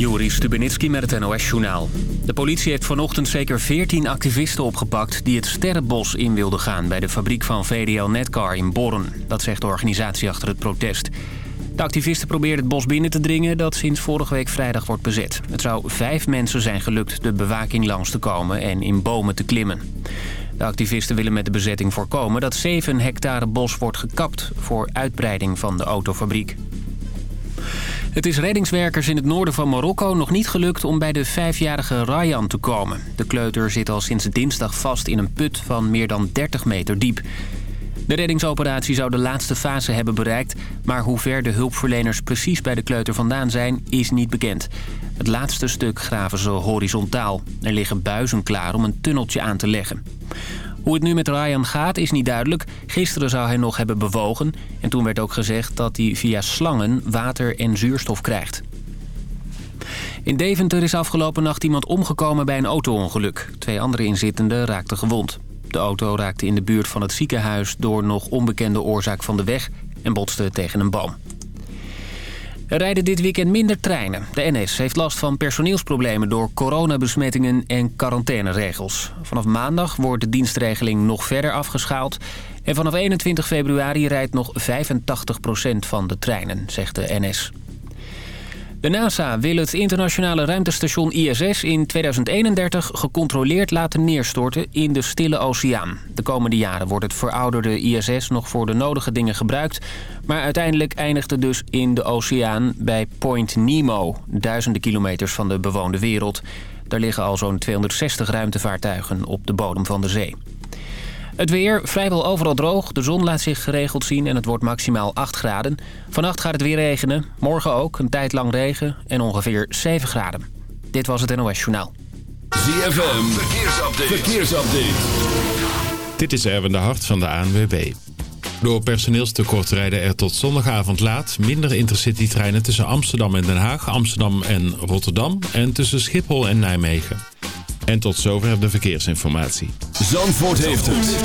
Joris Stubenitski met het NOS-journaal. De politie heeft vanochtend zeker 14 activisten opgepakt... die het Sterrenbos in wilden gaan bij de fabriek van VDL Netcar in Borren. Dat zegt de organisatie achter het protest. De activisten probeerden het bos binnen te dringen... dat sinds vorige week vrijdag wordt bezet. Het zou vijf mensen zijn gelukt de bewaking langs te komen... en in bomen te klimmen. De activisten willen met de bezetting voorkomen... dat 7 hectare bos wordt gekapt voor uitbreiding van de autofabriek. Het is reddingswerkers in het noorden van Marokko nog niet gelukt om bij de vijfjarige Ryan te komen. De kleuter zit al sinds dinsdag vast in een put van meer dan 30 meter diep. De reddingsoperatie zou de laatste fase hebben bereikt... maar hoe ver de hulpverleners precies bij de kleuter vandaan zijn, is niet bekend. Het laatste stuk graven ze horizontaal. Er liggen buizen klaar om een tunneltje aan te leggen. Hoe het nu met Ryan gaat is niet duidelijk. Gisteren zou hij nog hebben bewogen. En toen werd ook gezegd dat hij via slangen water en zuurstof krijgt. In Deventer is afgelopen nacht iemand omgekomen bij een auto-ongeluk. Twee andere inzittenden raakten gewond. De auto raakte in de buurt van het ziekenhuis door nog onbekende oorzaak van de weg... en botste tegen een boom. Er rijden dit weekend minder treinen. De NS heeft last van personeelsproblemen door coronabesmettingen en quarantaineregels. Vanaf maandag wordt de dienstregeling nog verder afgeschaald. En vanaf 21 februari rijdt nog 85% van de treinen, zegt de NS. De NASA wil het internationale ruimtestation ISS in 2031 gecontroleerd laten neerstorten in de Stille Oceaan. De komende jaren wordt het verouderde ISS nog voor de nodige dingen gebruikt... maar uiteindelijk eindigt het dus in de oceaan bij Point Nemo... duizenden kilometers van de bewoonde wereld. Daar liggen al zo'n 260 ruimtevaartuigen op de bodem van de zee. Het weer vrijwel overal droog. De zon laat zich geregeld zien en het wordt maximaal 8 graden. Vannacht gaat het weer regenen. Morgen ook een tijd lang regen en ongeveer 7 graden. Dit was het NOS Journaal. ZFM, verkeersupdate. verkeersupdate. Dit is Erwin de Hart van de ANWB. Door personeelstekort rijden er tot zondagavond laat minder intercity-treinen tussen Amsterdam en Den Haag, Amsterdam en Rotterdam en tussen Schiphol en Nijmegen. En tot zover de verkeersinformatie. Zandvoort heeft het.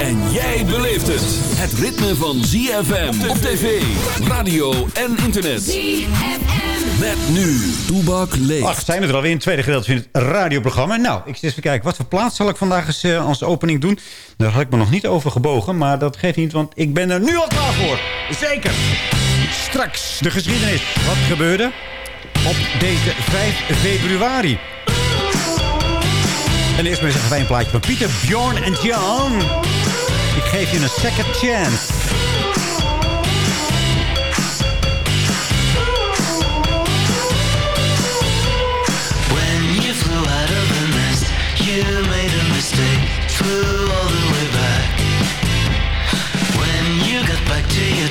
En jij beleeft het. Het ritme van ZFM op tv, radio en internet. ZFM. Met nu, Toebak leeft. Ach, zijn we er alweer in het tweede gedeelte van het radioprogramma. Nou, ik zit even kijken, wat voor plaats zal ik vandaag eens uh, als opening doen? Daar had ik me nog niet over gebogen, maar dat geeft niet, want ik ben er nu al klaar voor. Zeker. Straks de geschiedenis. Wat gebeurde op deze 5 februari? En eerst maar eens even een plaatje van Pieter, Bjorn en John. Ik geef je een second chance. When you made a mistake. Flew all the way back. When you got back to your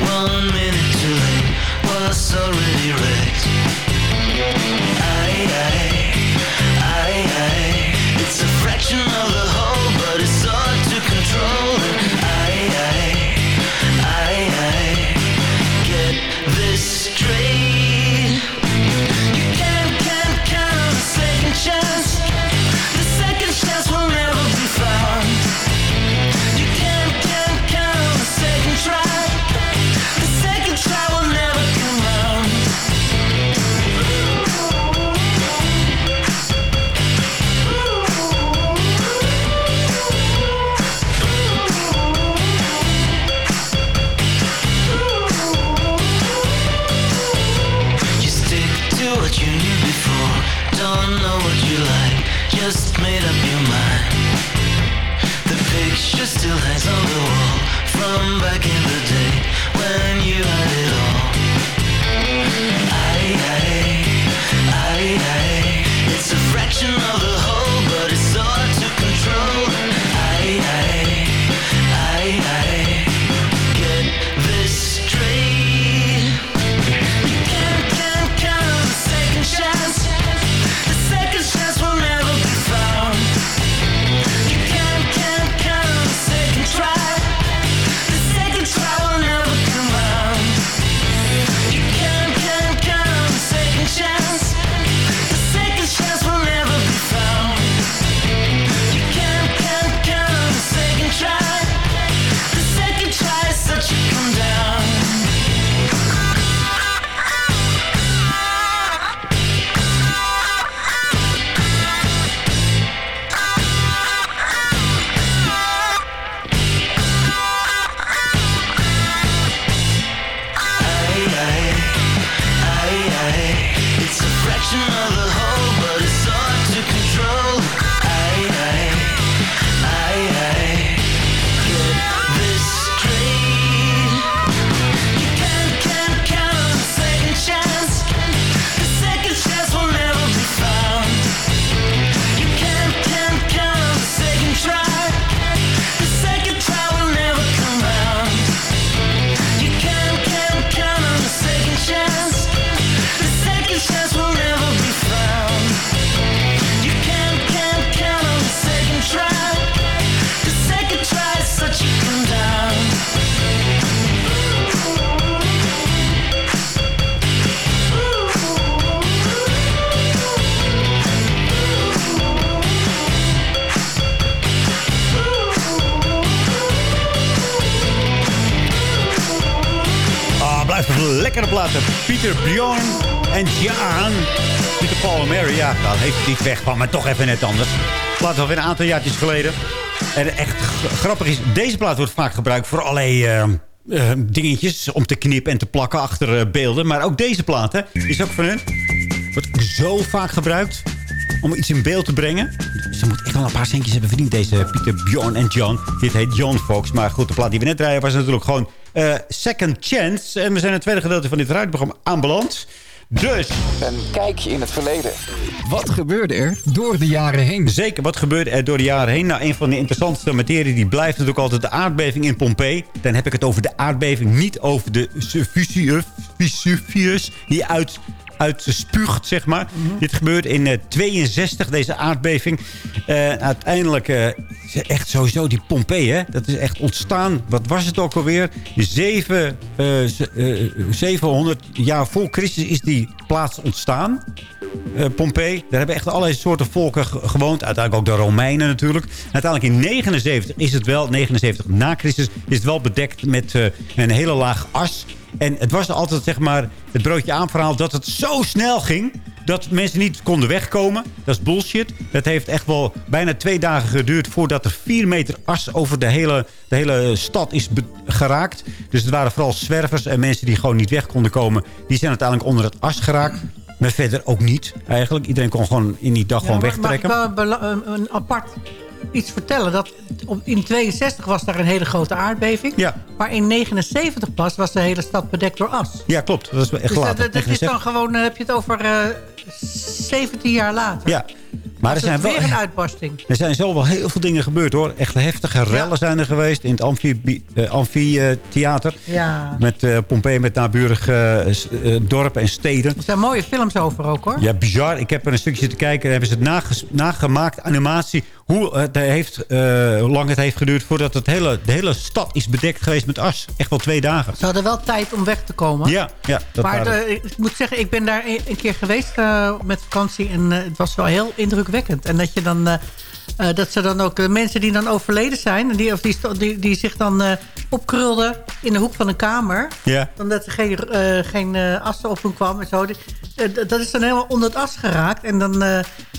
one minute too late, was already Pieter Bjorn en Jan. Pieter Paul en Mary, ja, dat heeft niet weg maar toch even net anders. Plaat alweer een aantal jaartjes geleden. En echt grappig is, deze plaat wordt vaak gebruikt voor allerlei... eh, eh, dingetjes om te knippen en te plakken achter eh, beelden. Maar ook deze plaat hè, is ook van hun. Wordt zo vaak gebruikt om iets in beeld te brengen. Ze moet echt wel een paar centjes hebben verdiend, deze Pieter, Bjorn en John. Dit heet John Fox. Maar goed, de plaat die we net draaien was natuurlijk gewoon eh, Second Chance. En we zijn in het tweede gedeelte van dit radioprogramma aanbeland. Dus, Een kijkje in het verleden. Wat gebeurde er door de jaren heen? zeker, wat gebeurde er door de jaren heen? Nou, een van de interessantste materie die blijft natuurlijk altijd de aardbeving in Pompeii. Dan heb ik het over de aardbeving, niet over de Vesuvius die uit uit spuugt, zeg maar. Dit gebeurt in eh, 62, deze aardbeving. Eh, uiteindelijk, eh, echt sowieso die Pompeii, hè. Dat is echt ontstaan. Wat was het ook alweer? Zeven, eh, z- eh, 700 jaar voor Christus is die plaats ontstaan. Pompeii. Daar hebben echt allerlei soorten volken ge- gewoond. Uiteindelijk ook de Romeinen natuurlijk. Uiteindelijk in 79 is het wel, 79 na Christus, is het wel bedekt met een hele laag as. En het was altijd zeg maar het broodje aanverhaal dat het zo snel ging dat mensen niet konden wegkomen. Dat is bullshit. Dat heeft echt wel bijna twee dagen geduurd voordat er vier meter as over de hele, de hele stad is geraakt. Dus het waren vooral zwervers en mensen die gewoon niet weg konden komen. Die zijn uiteindelijk onder het as geraakt. Maar verder ook niet eigenlijk. Iedereen kon gewoon in die dag gewoon maar wegtrekken. bela- een- een apart iets vertellen? Dat in 62 was daar een hele grote aardbeving. Ja. Maar in 79 pas was de hele stad bedekt door as. Ja, klopt. Dat is echt Dus later. dat, dat is 79. dan gewoon, dan heb je het over eh 17 jaar later. Ja. Maar er zijn wel... weer een uitbarsting. Er zijn zo wel heel veel dingen gebeurd hoor. Echt heftige rellen zijn er geweest in het eh, amfitheater. Ja. Met eh Pompeii, met naburige eh, dorpen en steden. Er zijn mooie films over ook hoor. Ja, bizar. Ik heb er een stukje zitten kijken. Daar hebben ze het nages- nagemaakt, animatie. Hoe het heeft, hoe lang het heeft geduurd voordat het hele, de hele stad is bedekt geweest met as. Echt wel twee dagen. Ze hadden wel tijd om weg te komen. Ja, ja. Dat maar ik moet zeggen, ik ben daar een, een keer geweest met vakantie. En het was wel heel indrukwekkend. En dat je dan... eh, dat ze dan ook de mensen die dan overleden zijn... en Die, of die, die, die zich dan eh, opkrulden in de hoek van een kamer... ja. dan dat er geen, eh, geen assen op hun kwam en zo. Die- eh, d- dat is dan helemaal onder het as geraakt. En dan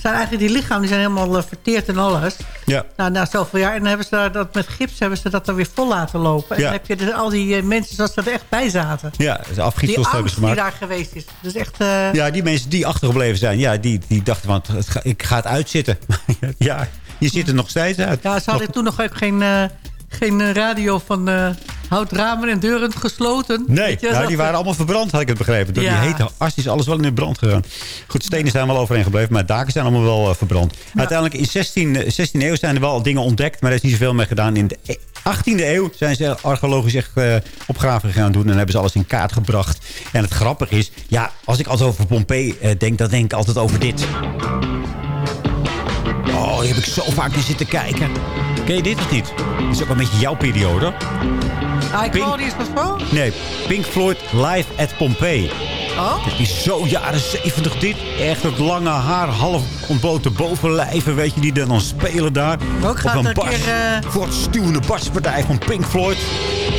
zijn eigenlijk die lichamen die zijn helemaal verteerd en alles. Ja. Nou, na zoveel jaar. En dan hebben ze daar dat met gips hebben ze dat dan weer vol laten lopen. En dan heb je dus al die mensen zoals ze er echt bij zaten. Ja, Die afgietsels hebben ze die gemaakt. daar geweest is. Dus echt... Ja, die mensen die achtergebleven zijn, ja, die, die dachten, ga- ik ga het uitzitten. ja, je zit er nog steeds uit. Ja, ze hadden toen nog geen, eh, geen radio van eh houd ramen en deuren gesloten. Nee, je, nou, die waren allemaal verbrand, had ik het begrepen. Door Ja. die hete as is alles wel in de brand gegaan. Goed, stenen zijn wel overeen gebleven, maar daken zijn allemaal wel eh, verbrand. Uiteindelijk in 16, eh, 16e eeuw zijn er wel dingen ontdekt, maar er is niet zoveel mee gedaan. In de e- 18e eeuw zijn ze archeologisch echt eh, opgravingen gaan doen en hebben ze alles in kaart gebracht. En het grappige is, ja, als ik altijd over Pompeii denk, dan denk ik altijd over dit. Oh, hier heb ik zo vaak naar zitten kijken. Ken je dit of niet? Dit is ook een beetje jouw periode. I call this was zo? Nee, Pink Floyd live at Pompeii. Oh? Het is zo jaren 70 dit. Echt het lange haar, half ontblote bovenlijven, weet je, die dan, spelen daar. Ook gaat Op een bas, keer, eh, voortstuwende baspartij van Pink Floyd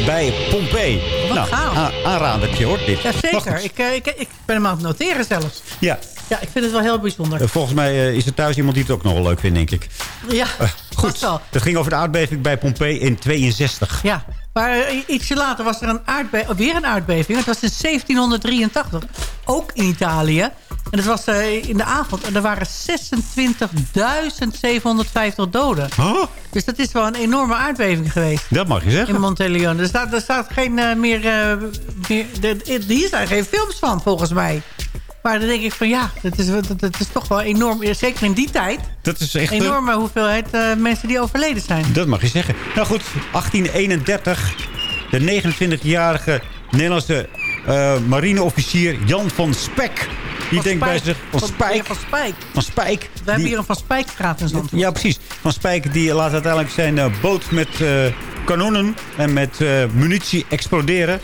bij Pompeii. Wat nou, gaaf. aanradertje hoor, dit. Ja, Maar zeker. goed, Ik, eh, ik, ik ben hem aan het noteren zelfs. Ja, Ja, ik vind het wel heel bijzonder. eh, volgens mij eh, is er thuis iemand die het ook nog wel leuk vindt, denk ik. Ja, Goed, dat wel. het ging over de aardbeving bij Pompeii in 62. Ja, maar eh, ietsje later was er een weer een aardbeving. Het was in 1783, ook in Italië. En het was eh, in de avond en er waren 26.750 doden. Huh? Dus dat is wel een enorme aardbeving geweest Dat mag je zeggen. in Monteleone. Er staat, er staat geen eh, meer... eh, meer de, hier zijn geen films van, volgens mij. Maar dan denk ik van ja, dat is, dat, is toch wel enorm. Zeker in die tijd. Dat is echt... eh, Enorme hoeveelheid eh, mensen die overleden zijn. Dat mag je zeggen. Nou goed, 1831. De 29-jarige Nederlandse eh, marineofficier Jan van Spek. Die Van denkt bij zich... Van Spijk. Van Spijk. Van Spijk. We hebben hier een Van Spijkstraat in Zandvoort. Ja, precies. Van Spijk die laat uiteindelijk zijn eh, boot met eh, kanonnen en met eh, munitie exploderen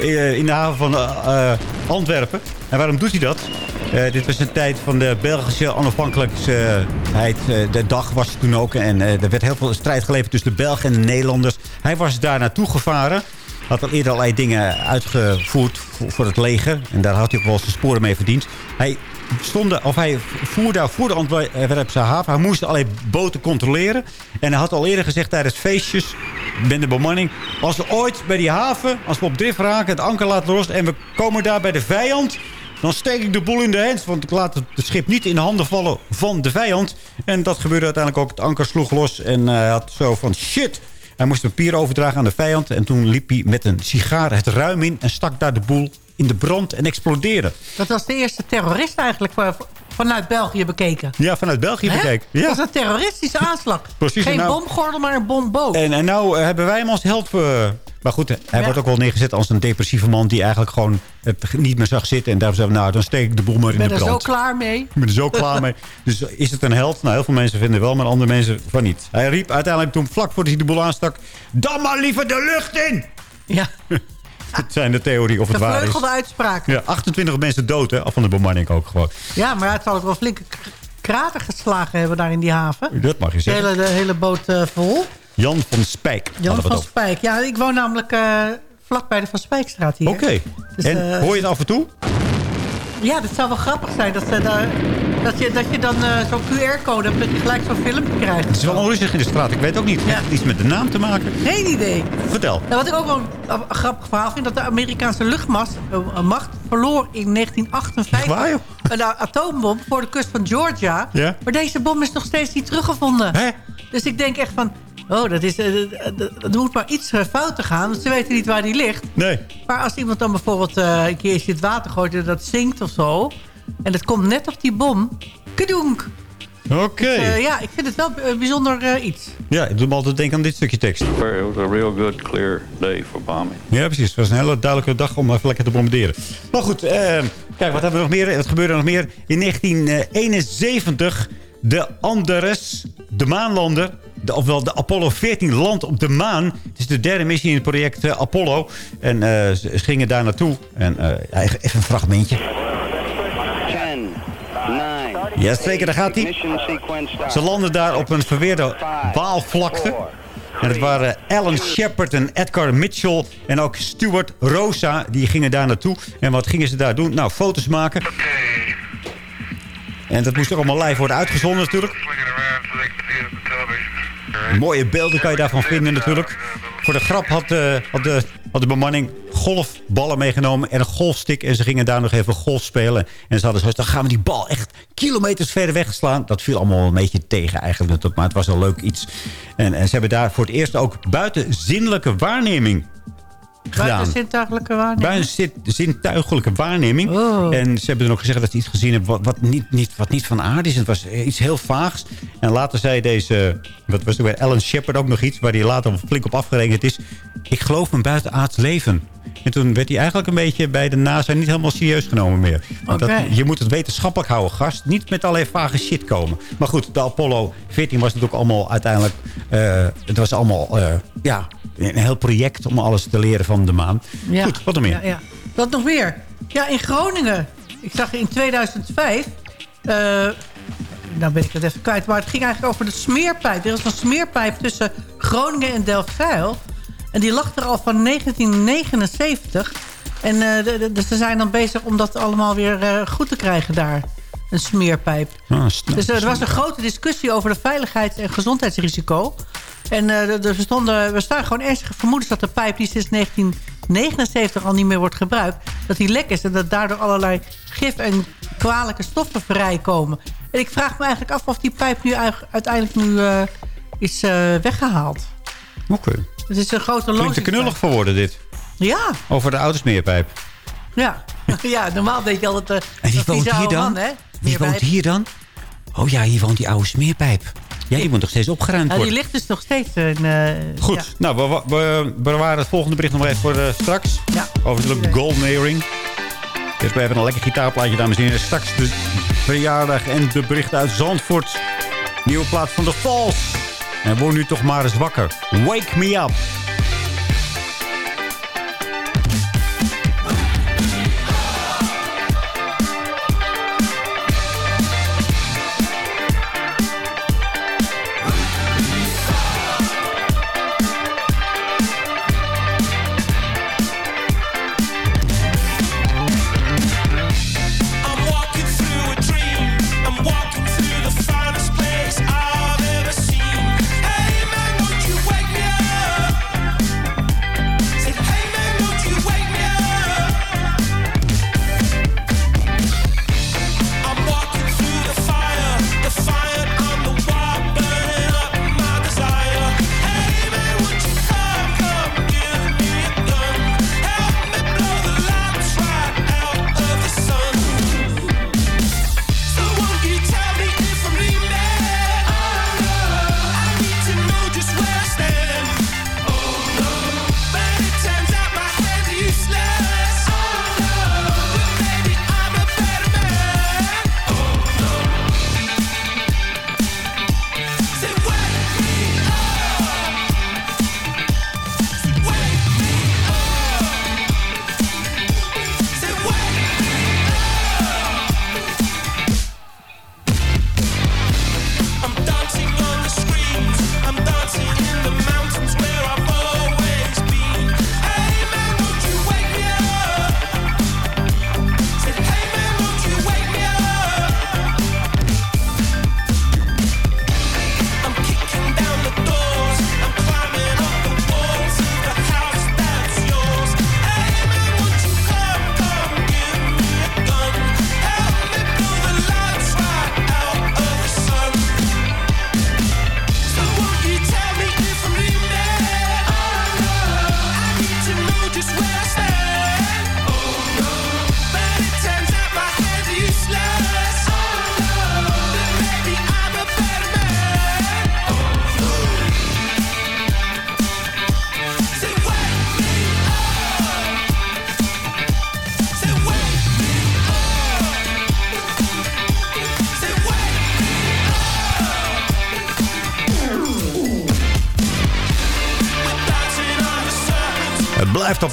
eh, in de haven van eh, eh, Antwerpen. En waarom doet hij dat? Eh, dit was een tijd van de Belgische onafhankelijkheid. Eh, de dag was het toen ook. En eh, er werd heel veel strijd geleverd tussen de Belgen en de Nederlanders. Hij was daar naartoe gevaren. had al eerder allerlei dingen uitgevoerd voor, het leger. En daar had hij ook wel zijn sporen mee verdiend. Hij, stond, of hij voer daar voor de Antwerpse haven. Hij moest allerlei boten controleren. En hij had al eerder gezegd tijdens feestjes... bij de bemanning... als we ooit bij die haven, als we op drift raken... het anker laten los en we komen daar bij de vijand... dan steek ik de boel in de hand. Want ik laat het schip niet in de handen vallen van de vijand. En dat gebeurde uiteindelijk ook. Het anker sloeg los en hij had zo van... shit, hij moest papier overdragen aan de vijand. En toen liep hij met een sigaar het ruim in... en stak daar de boel in de brand en explodeerde. Dat was de eerste terrorist eigenlijk vanuit België bekeken. Ja, vanuit België Hè? bekeken. Ja. Dat was een terroristische aanslag. Precies, Geen en nou- bomgordel, maar een bomboot. En, en nou eh, hebben wij hem als held... eh, maar goed, hij Ja. wordt ook wel neergezet als een depressieve man... die eigenlijk gewoon het niet meer zag zitten. En daarom zei hij, nou, dan steek ik de boel maar in ik ben de er zo brand. klaar mee. Ik ben er zo klaar mee. Dus is het een held? Nou, heel veel mensen vinden wel, maar andere mensen van niet. Hij riep uiteindelijk toen vlak voordat hij de boel aanstak... Dan maar liever de lucht in! Ja, Dat zijn de theorie of het waar is. uitspraak. Ja, 28 mensen dood, hè? Af van de bemanning ook gewoon. Ja, maar het zal ook wel flinke krater geslagen hebben daar in die haven. Dat mag je De zeggen. hele, de hele boot eh, vol. Jan van Spijk. Jan van het Spijk. Ja, ik woon namelijk eh vlak bij de Van Spijkstraat hier. Oké. Dus, en eh, hoor je het af en toe? Ja, dat zou wel grappig zijn. Dat, ze daar, dat, je, dat je dan eh, zo'n QR-code hebt... dat je gelijk zo'n filmpje krijgt. Het is wel onrustig in de straat. Ik weet ook niet. Ja. Heeft het iets met de naam te maken? Geen idee. Vertel. Nou, wat ik ook wel een, grappig verhaal vind... dat de Amerikaanse luchtmacht eh, macht verloor in 1958... Echt waar, een atoombom voor de kust van Georgia. Ja. Maar deze bom is nog steeds niet teruggevonden. Hè? Dus ik denk echt van... Oh, dat is, eh, er moet maar iets eh, fout te gaan. Want ze weten niet waar die ligt. Nee. Maar als iemand dan bijvoorbeeld eh, een keertje het water gooit... en dat zinkt of zo... en dat komt net op die bom... Kadoenk. Oké. Eh, ja, ik vind het wel een bijzonder eh, iets. Ja, ik doe me altijd denken aan dit stukje tekst. It was a real good, clear day for bombing. Ja, precies. Het was een hele duidelijke dag om even lekker te bombarderen. Maar goed, kijk, wat hebben we nog meer? Wat gebeurde er nog meer? In 1971, de Andares, de maanlander... De, ofwel de Apollo 14 landt op de maan. Het is de derde missie in het project eh, Apollo. En eh, ze ze gingen daar naartoe. En eh, ja, even even een fragmentje. 10, 9. Ja, zeker, daar gaat hij. Ze landen daar op een verweerde baalvlakte. En het waren Alan Shepard en Edgar Mitchell en ook Stuart Rosa. Die gingen daar naartoe. En wat gingen ze daar doen? Nou, foto's maken. En dat moest ook allemaal live worden uitgezonden natuurlijk. Mooie beelden kan je daarvan vinden natuurlijk. Voor de grap had, eh, had, de, had de bemanning golfballen meegenomen en een golfstick. En ze gingen daar nog even golf spelen. En ze hadden zoiets, dan gaan we die bal echt kilometers verder wegslaan. Dat viel allemaal een beetje tegen eigenlijk. Maar het was een leuk iets. En, en ze hebben daar voor het eerst ook buitenzinnelijke waarneming gedaan. Buiten zintuigelijke waarneming. Buiten zin- zintuigelijke waarneming. Oh. En ze hebben dan ook gezegd dat ze iets gezien hebben wat, wat, niet, niet, wat niet van aarde is. Het was iets heel vaags. En later zei deze, wat was het weer, Alan Shepard ook nog iets... waar hij later flink op afgerekend is. Ik geloof in buitenaards leven. En toen werd hij eigenlijk een beetje bij de NASA niet helemaal serieus genomen meer. Want dat, je moet het wetenschappelijk houden, gast. Niet met allerlei vage shit komen. Maar goed, de Apollo 14 was natuurlijk allemaal uiteindelijk... eh, het was allemaal eh, ja, een heel project om alles te leren van de maan. Ja. Goed, wat nog meer? Ja, ja. Wat nog meer? Ja, in Groningen. Ik zag in 2005... eh, nou ben ik het even kwijt. Maar het ging eigenlijk over de smeerpijp. Er is een smeerpijp tussen Groningen en Delfzijl. En die lag er al van 1979. En de- de- dus ze zijn dan bezig om dat allemaal weer eh, goed te krijgen daar. Een smeerpijp. Ah, Dus er was een grote discussie over de veiligheids- en gezondheidsrisico. En eh, er- er bestonden, er staan gewoon ernstige vermoedens dat de pijp die sinds 1979 al niet meer wordt gebruikt, dat die lek is en dat daardoor allerlei gif en kwalijke stoffen vrijkomen. En ik vraag me eigenlijk af of die pijp nu uiteindelijk nu eh, is eh, weggehaald. Oké. Het is een grote Klinkt te knullig voor woorden dit. Ja, Over de autosmeerpijp. ja. ja, normaal denk je altijd... Uh, En wie woont hier dan? Man, hè? Wie woont hier dan? Oh ja, hier woont die oude smeerpijp. Ja, die moet nog steeds opgeruimd Ja, die worden. ligt dus nog steeds in... eh, Goed, ja. nou, we, we, we bewaren het volgende bericht nog maar even voor eh, straks. Ja. Over natuurlijk de goldnairing. Dus we hebben een lekker gitaarplaatje, dames en heren. Straks de verjaardag en de berichten uit Zandvoort. Nieuwe plaat van The Falls. En word nu toch maar eens wakker. Wake me up.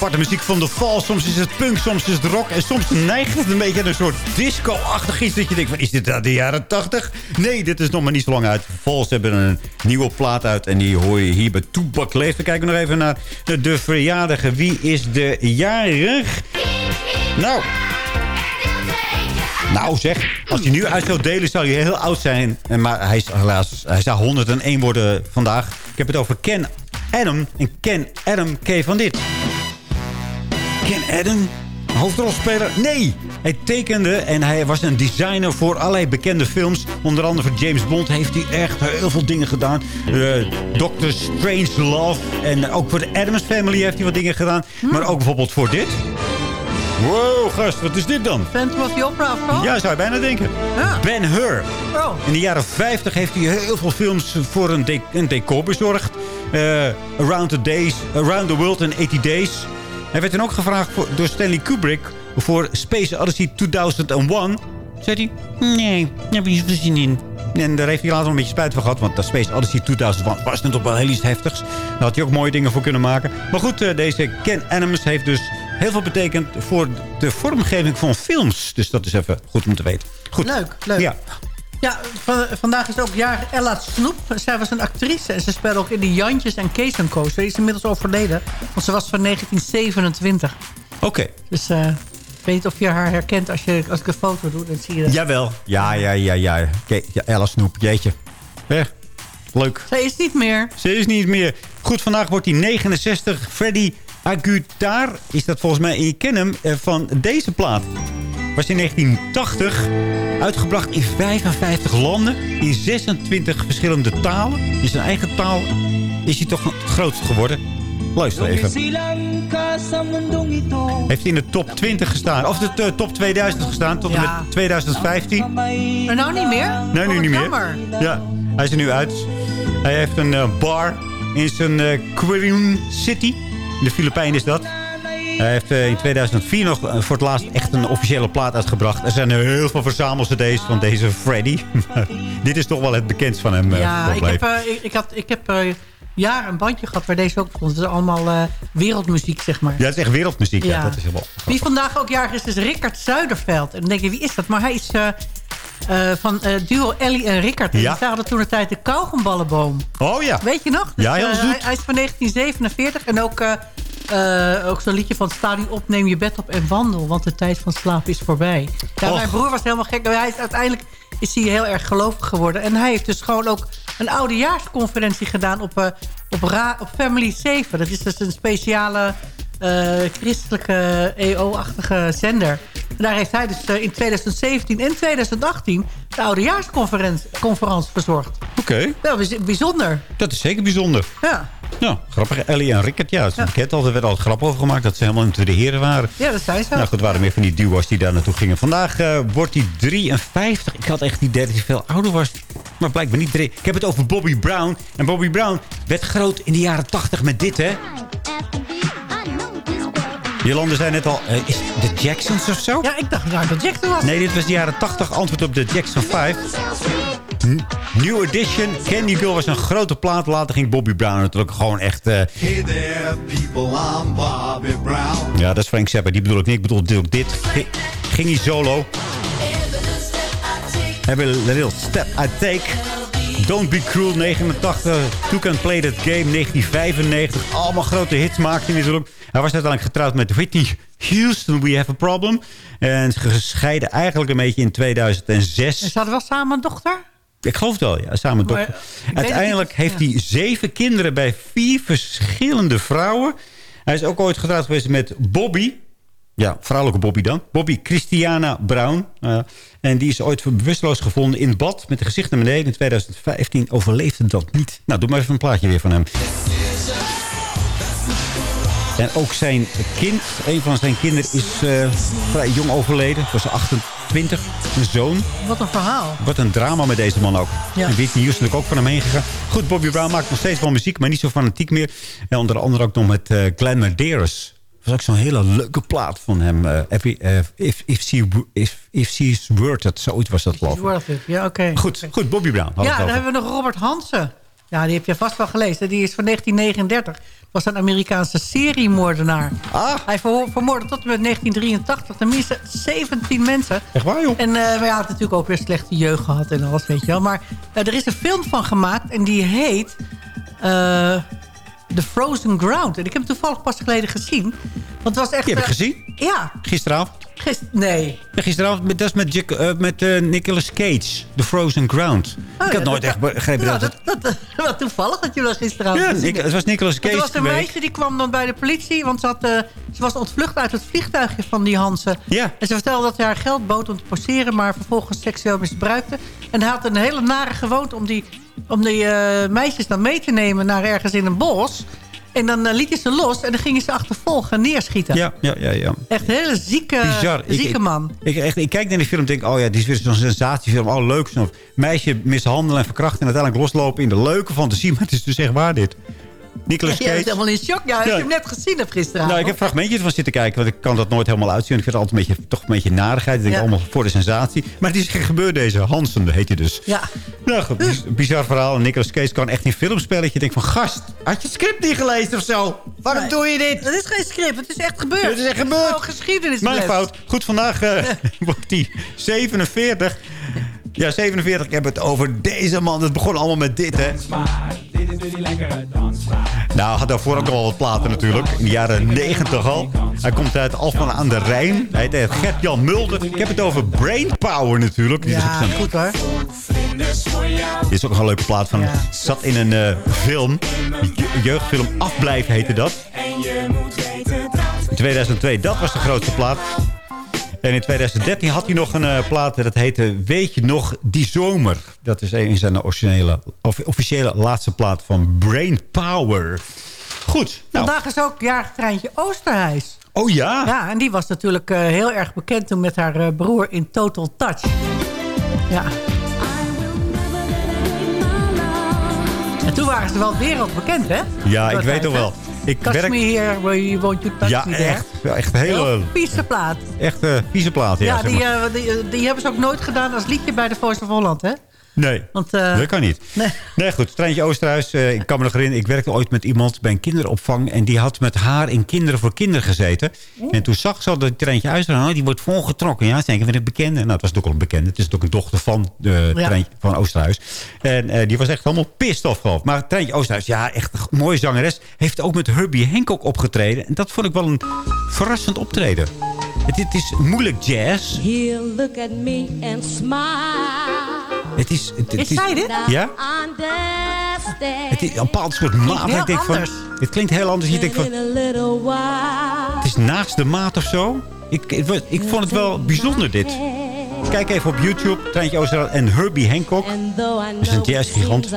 Aparte muziek van de Fall. Soms is het punk, soms is het rock. En soms neigt het een beetje naar een soort disco-achtig iets. Dat je denkt, van, is dit uit de jaren 80? Nee, dit is nog maar niet zo lang uit. Falls hebben een nieuwe plaat uit. En die hoor je hier bij Toepak Leeft. We kijken nog even naar de, de verjaardige. Wie is de jarig? Nou... Nou zeg, als hij nu uit zou delen zou hij heel oud zijn. Maar hij, is, helaas, hij zou 101 worden vandaag. Ik heb het over Ken Adam. En Ken Adam, je van dit? Ken Adam? Hoofdrolspeler? Nee! Hij tekende en hij was een designer voor allerlei bekende films. Onder andere voor James Bond heeft hij echt heel veel dingen gedaan. Uh, Doctor Strange Love. En ook voor de Adams Family heeft hij wat dingen gedaan. Maar ook bijvoorbeeld voor dit. Wow, gast, wat is dit dan? Phantom of the Opera of zo? Ja, zou je bijna denken. Ja. Ben Hur. Oh. In de jaren 50 heeft hij heel veel films voor een, de een decor bezorgd. Eh, Around, the days, Around the World in 80 Days. Hij werd dan ook gevraagd voor, door Stanley Kubrick voor Space Odyssey 2001. Zei hij, nee, daar heb je niet zoveel zin in. En daar heeft hij later een beetje spijt van gehad. Want dat Space Odyssey 2001 was natuurlijk wel heel iets heftigs. Daar had hij ook mooie dingen voor kunnen maken. Maar goed, eh, deze Ken Adams heeft dus heel veel betekend voor de vormgeving van films. Dus dat is even goed om te weten. Goed. Leuk, leuk. Ja. Ja, van- vandaag is ook jaar Ella Snoep. Zij was een actrice en ze speelde ook in de Jantjes en Kees en Co. Ze is inmiddels overleden, want ze was van 1927. Oké. Dus eh, ik weet niet of je haar herkent als, je, als ik een foto doe. Dan zie je dat. Jawel. Ja, ja, ja, ja. Ella Snoep, jeetje. Weg. Leuk. Zij is niet meer. Ze is niet meer. Goed, vandaag wordt hij 69. Freddy Aguilar is dat volgens mij. En je kent hem eh, van deze plaat. Was in 1980 uitgebracht in 55 landen. In 26 verschillende talen. In zijn eigen taal is hij toch het grootst geworden. Luister even. Heeft hij in de top 20 gestaan. Of de top 2000 gestaan tot en Ja. met 2015. Maar nou niet meer? Nee, nu niet meer. Ja, hij is er nu uit. Hij heeft een eh, bar in zijn uh, City. In de Filipijnen is dat. Hij heeft eh, in 2004 nog eh, voor het laatst echt een officiële plaat uitgebracht. Er zijn heel veel verzamelcd's van deze Freddy. Dit is toch wel het bekendst van hem. eh, Ja, ik heb, ik, ik, had, ik heb jaren een bandje gehad waar deze ook vond. Het is allemaal wereldmuziek, zeg maar. Ja, het is echt wereldmuziek. Ja. Ja. dat is helemaal... Wie vandaag ook jarig is, is Rickard Zuiderveld. En dan denk je, wie is dat? Maar hij is van duo Ellie en Rickard. En Ja. die zagen toen de tijd de kauwgomballenboom. Oh ja. Weet je nog? Ja, heel eh, zoet. hij, hij is van 1947 en ook, eh, ook zo'n liedje van Stadion op, neem je bed op en wandel. Want de tijd van slaap is voorbij. Ja, Och. mijn broer was helemaal gek. Hij is, uiteindelijk is hij heel erg gelovig geworden. En hij heeft dus gewoon ook een oudejaarsconferentie gedaan op, eh, op, Ra op Family 7. Dat is dus een speciale eh, christelijke EO-achtige zender. En daar heeft hij dus in 2017 en 2018 de oudejaarsconferentie conferentie verzorgd. Oké, Wel bijz- bijzonder. dat is zeker bijzonder. Ja. Nou, grappig. Ellie en Rickert, ja, dat is al. Er werd al grap over gemaakt dat ze helemaal niet de heren waren. Ja, dat zijn ze. Nou goed, waren meer van die duo's die daar naartoe gingen. Vandaag eh, wordt hij 53. Ik had echt die dat hij veel ouder was. Maar blijkbaar niet. drie. Ik heb het over Bobby Brown. En Bobby Brown werd groot in de jaren 80 met dit, hè? Jolande zei net al, eh, is het de Jacksons of zo? Ja, ik dacht dat Jackson was. Nee, dit was de jaren 80 antwoord op de Jackson 5. New Edition, Candy Girl was een grote plaat. Later ging Bobby Brown natuurlijk gewoon echt... eh, Hey there, people, I'm Bobby Brown. ja, dat is Frank Zappa. Die bedoel ik niet. Ik bedoel natuurlijk dit. G- ging hij solo. Hebben een little step I take. Don't Be Cruel 89. Who Can Play That Game 1995. Allemaal grote hits maakte hij natuurlijk. Hij was uiteindelijk getrouwd met Whitney Houston. We Have a Problem. En ze gescheiden eigenlijk een beetje in 2006. En ze hadden wel samen een dochter? Ik geloof het wel, ja. Samen Maar, het Uiteindelijk niet. heeft Ja. hij zeven kinderen bij vier verschillende vrouwen. Hij is ook ooit getrouwd geweest met Bobby. Ja, vrouwelijke Bobby dan. Bobby Christiana Brown. Uh, en die is ooit bewusteloos gevonden in het bad met de gezicht naar beneden. In 2015 overleefde dat niet. Nou, doe maar even een plaatje weer van hem. En ook zijn kind, een van zijn kinderen is eh, vrij jong overleden. Was 28, een zoon. Wat een verhaal. Wat een drama met deze man ook. Ja. En Whitney Houston is ook van hem heen gegaan. Goed, Bobby Brown maakt nog steeds wel muziek, maar niet zo fanatiek meer. En onder andere ook nog met eh Glenn Medeiros. Dat was ook zo'n hele leuke plaat van hem. eh, if, if, she, if, if She's Worth It. Zoiets was dat geloof ik. Worth it. Ja, oké. Goed, goed, Bobby Brown. Ja, dan hebben we nog Robert Hansen. Ja, die heb je vast wel gelezen. Die is van 1939. Was een Amerikaanse seriemoordenaar. Ah. Hij vermoordde tot en met 1983 tenminste 17 mensen. Echt waar, joh? En maar hij had natuurlijk ook weer slechte jeugd gehad en alles, weet je wel. Maar eh, er is een film van gemaakt en die heet... eh, The Frozen Ground. En ik heb hem toevallig pas geleden gezien. Want het was echt... Die heb ik eh, gezien? Ja. Gisteravond? Gist nee. Gisteravond, dat is met, eh, met eh, Nicolas Cage. The Frozen Ground. Oh, ik had ja, nooit dat- echt begrepen Nou, dat, dat, dat, wat toevallig dat je dat gisteravond Ja, hebt. het was Nicolas Want Cage. Er was een meisje die kwam dan bij de politie. Want ze, had, ze was ontvlucht uit het vliegtuigje van die Hansen. Ja. En ze vertelde dat hij haar geld bood om te poseren. Maar vervolgens seksueel misbruikte. En hij had een hele nare gewoonte om die, om die eh, meisjes dan mee te nemen naar ergens in een bos. En dan eh, liet hij ze los. En dan gingen ze achtervolgen en neerschieten. Ja, ja, ja. ja. Echt een hele zieke, Bizar. Zieke ik, man. Ik, echt, ik kijk naar die film en denk, oh ja, die is weer zo'n sensatiefilm. Oh, leuk. Zo'n meisje mishandelen en verkrachten en uiteindelijk loslopen in de leuke fantasie. Maar het is dus echt waar dit. Nicolas Jij bent Cage. helemaal in shock. Ja, als Ja. je hem net gezien hebt gisteravond. Nou, ik heb fragmentjes van zitten kijken, want ik kan dat nooit helemaal uitzien. Ik vind het altijd een beetje, toch een beetje narigheid. Ik denk Ja. allemaal voor de sensatie. Maar het is geen gebeurd deze. Hansen heet hij dus. Ja. Nou goed, biz- bizar verhaal. En Nicolas Cage kan echt in filmspelletje. denkt van, gast, had je het script niet gelezen of zo? Waarom Nee. doe je dit? Het is geen script, het is echt gebeurd. Het is echt gebeurd. Gewoon geschiedenis. Mijn fout. Goed, vandaag eh, wordt hij 47. Ja, 47. Ik heb het over deze man. Het begon allemaal met dit, hè. Nou, hij had daarvoor ook al wat platen natuurlijk. In de jaren 90 al. Hij komt uit Alphen aan de Rijn. Hij heet Gert-Jan Mulder. Ik heb het over Brainpower natuurlijk. Die is Ja, ook zo'n- goed hoor. dit is ook nog een leuke plaat van. Ja. Zat in een eh, film. Je- jeugdfilm Afblijven heette dat. In 2002, dat was de grootste plaat. En in 2013 had hij nog een eh, plaat dat heette Weet je nog, die zomer. Dat is een zijn originele, of, officiële laatste plaat van Brain Power. Goed. Nou. Vandaag is ook jarig treintje Oosterhuis. Oh ja? Ja, en die was natuurlijk eh, heel erg bekend toen met haar eh, broer in Total Touch. Ja. En toen waren ze wel wereldbekend, hè? Ja, ik weet hè? wel. Ik Touch werk... me here where you want to touch Ja, me there. echt. Echt een hele vieze plaat. echt, vieze plaat. Ja, Ja, zeg die, maar. eh, die, eh, die hebben ze ook nooit gedaan als liedje bij de Voice of Holland, hè? Nee. Want, eh, dat kan niet. Nee. Nee, goed. Treintje Oosterhuis. eh, ik kan me nog herinneren. Ik werkte ooit met iemand bij een kinderopvang. En die had met haar in Kinderen voor Kinderen gezeten. En toen zag ze al dat Treintje Oosterhuis... die wordt volgetrokken. Ja, zeker weer een bekende. Nou, het was ook al een bekende. Het is ook een dochter van de Ja. Treintje van Oosterhuis. En eh, die was echt helemaal pissed geloof ik. Maar Treintje Oosterhuis, ja, echt een mooie zangeres. Heeft ook met Herbie Hancock opgetreden. En dat vond ik wel een verrassend optreden. Het, het is moeilijk jazz. He'll look at me and smile. Het is, het, het Is zij dit? Ja? Het is een bepaald soort maat. Ik denk van, het klinkt heel anders. Je denkt van, het is naast de maat of zo. Ik, ik, ik vond het wel bijzonder dit. Kijk even op YouTube. Treintje Oosterhuis en Herbie Hancock. I is een jazzgigant.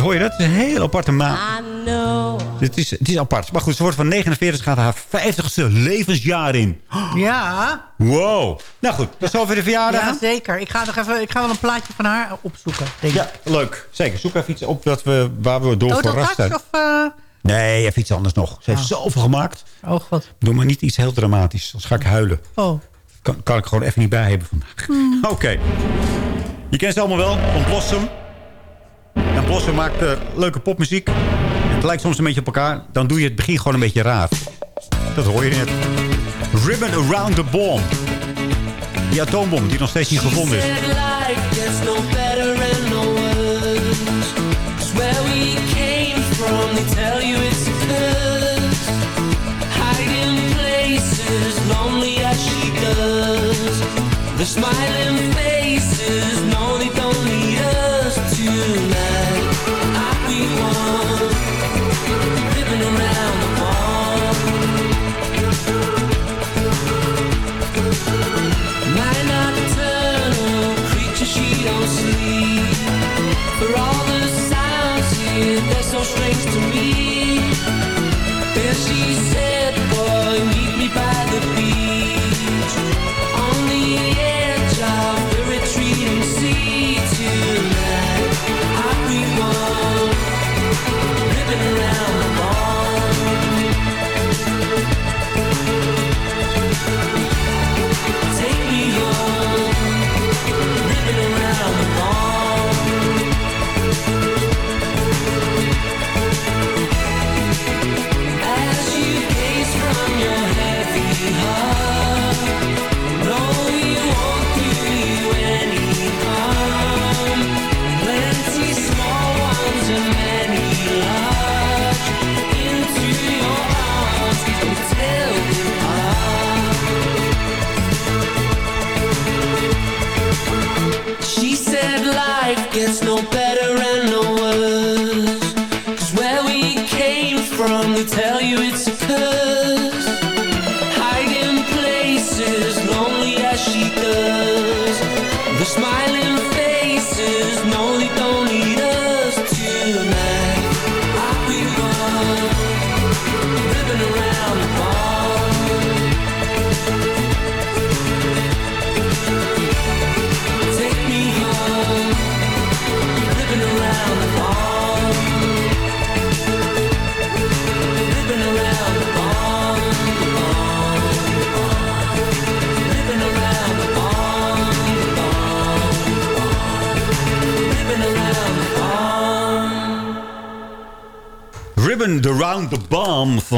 Hoor je dat? Het is een heel aparte maat. Het is, het is apart. Maar goed, ze wordt van 49 gaat haar 50ste levensjaar in. Ja, Wow. Nou goed, dat is over de verjaardag. ja, zeker. Ik ga, nog even, ik ga wel een plaatje van haar opzoeken. Denk ik. Ja, leuk. Zeker. Zoek even iets op dat we, waar we door Total verrast Touch zijn. of... eh, Nee, even iets anders nog. Ze heeft Oh. zoveel gemaakt. Oh, god. Doe maar niet iets heel dramatisch. Anders ga ik huilen. Oh. Kan, kan ik gewoon even niet bij hebben vandaag. Oké. Je kent ze allemaal wel. Van Blossom. En Blossom maakt eh, leuke popmuziek. Het lijkt soms een beetje op elkaar. Dan doe je het begin gewoon een beetje raar. Dat hoor je net. Ribbon Around the Bomb. Die atoombom die nog steeds niet gevonden is. The smiling faces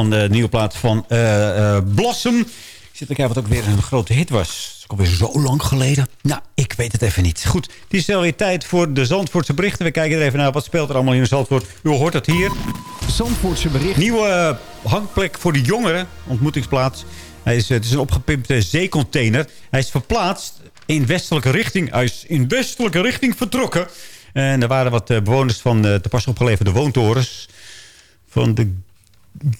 van de nieuwe plaat van eh, eh, Blossom. Ik zit te kijken wat ook weer een grote hit was. Dat is alweer zo lang geleden. Nou, ik weet het even niet. Goed, het is alweer tijd voor de Zandvoortse berichten. We kijken er even naar. Wat speelt er allemaal in Zandvoort? U hoort het hier. Zandvoortse bericht. Nieuwe eh, hangplek voor de jongeren. Ontmoetingsplaats. Hij is, het is een opgepimpte zeecontainer. Hij is verplaatst in westelijke richting. Hij is in westelijke richting vertrokken. En er waren wat bewoners van de te pas opgeleverde woontorens. Van de Van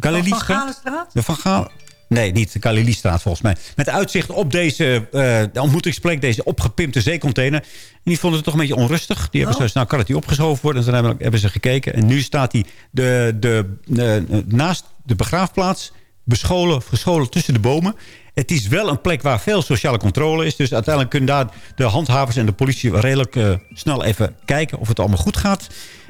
Galili-straat? Galenstraat? De Van Gaal... Nee, niet de Galiliestraat volgens mij. Met uitzicht op deze eh, de ontmoetingsplek, deze opgepimpte zeecontainer. En die vonden het toch een beetje onrustig. Die hebben Oh. zoiets, nou kan het die opgeschoven worden? En toen hebben, hebben ze gekeken. En nu staat hij de, de, de- naast de begraafplaats bescholen, gescholen tussen de bomen. Het is wel een plek waar veel sociale controle is. Dus uiteindelijk kunnen daar de handhavers en de politie redelijk eh, snel even kijken of het allemaal goed gaat.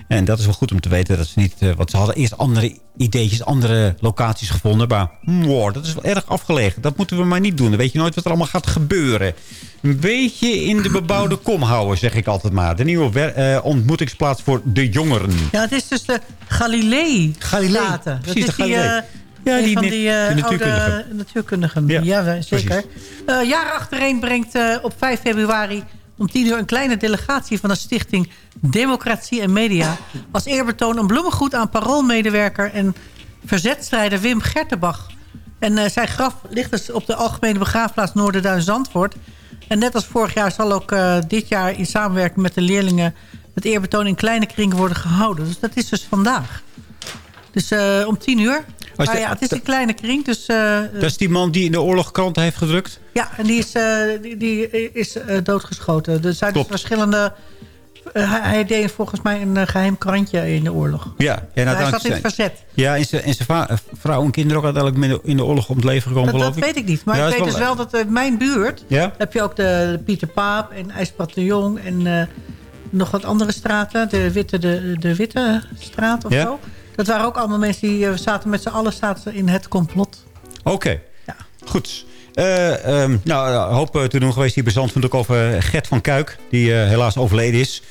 En dat is wel goed om te weten dat ze niet... eh, want ze hadden eerst andere ideetjes, andere locaties gevonden. Maar wow, dat is wel erg afgelegen. Dat moeten we maar niet doen. Dan weet je nooit wat er allemaal gaat gebeuren. Een beetje in de bebouwde kom houden, zeg ik altijd maar. De nieuwe eh, ontmoetingsplaats voor de jongeren. Ja, het is dus de Galilei. Galilei, Staten. precies, dat de is die, Galilei. eh, Ja, een die van die, eh, die natuurkundige. oude natuurkundigen. Ja, Ja, zeker. Eh jaar achtereen brengt eh, op 5 februari om 10 uur... een kleine delegatie van de stichting Democratie en Media... als eerbetoon een bloemengoed aan paroolmedewerker... en verzetstrijder Wim Gertenbach. En eh, zijn graf ligt dus op de algemene begraafplaats Noorderduin-Zandvoort. En net als vorig jaar zal ook eh, dit jaar in samenwerking met de leerlingen... het eerbetoon in kleine kringen worden gehouden. Dus dat is dus vandaag. Dus eh, om 10 uur. Maar ja, het is een kleine kring, dus... eh, Dat is die man die in de oorlog kranten heeft gedrukt? ja, en die is, eh, die, die is eh, doodgeschoten. Er zijn dus verschillende... eh, hij, hij deed volgens mij een eh, geheim krantje in de oorlog. Ja, en hij uiteindelijk zat in het verzet. Ja, en zijn vrouw en kinderen ook uiteindelijk in de- in de oorlog om het leven gekomen, Dat, geloof dat weet ik niet. Maar Ja, ik weet is dus wel dat in mijn buurt... Ja? heb je ook de, de Pieter Paap en IJspat de Jong... en eh, nog wat andere straten. De Witte, de, de Witte straat of Ja? zo. Dat waren ook allemaal mensen die eh, zaten met z'n allen zaten in het complot. Oké, goed. Eh, ehm, nou, hoop eh, te doen geweest hier bij Zandvoort ook over Gert van Kuik. Die helaas overleden is.